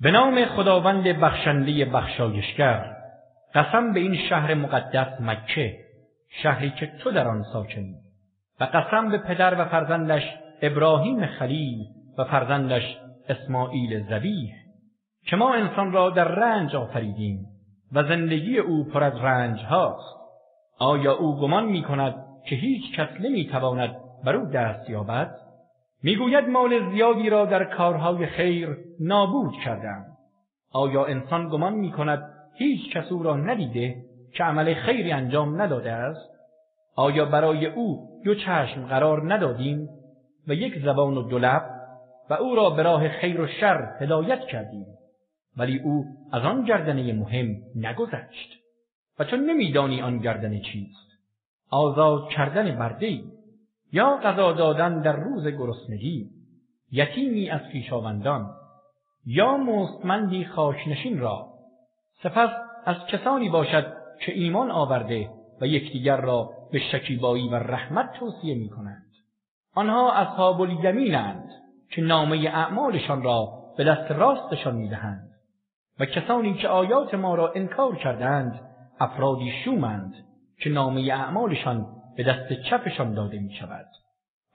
به نام خداوند بخشنده بخشایشگر قسم به این شهر مقدس مکه شهری که تو در آن ساکنی. و قسم به پدر و فرزندش ابراهیم خلیل و فرزندش اسماعیل ذبیح که ما انسان را در رنج آفریدیم و زندگی او پر از رنج هاست. آیا او گمان می کند که هیچ کس نمی تواند بر او دست یابد؟ می‌گوید مال زیادی را در کارهای خیر نابود کردم. آیا انسان گمان می کند هیچ کس او را ندیده که عمل خیری انجام نداده است؟ آیا برای او دو چشم قرار ندادیم و یک زبان و دو لب و او را به راه خیر و شر هدایت کردیم؟ ولی او از آن گردنه مهم نگذشت و چون نمیدانی آن گردنه چیست آزاد کردن برده یا غذا دادن در روز گرسنگی یتیمی از خویشاوندان یا مستمندی خاکنشین را سپس از کسانی باشد که ایمان آورده و یکدیگر را به شکیبایی و رحمت توصیه می کنند. آنها اصحاب الیمینند که نامه اعمالشان را به دست راستشان می‌دهند و کسانی که آیات ما را انکار کردند افرادی شومند که نامه اعمالشان به دست چپشان داده می شود.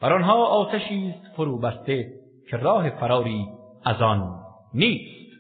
بر آنها آتشی است فرو بسته که راه فراری از آن نیست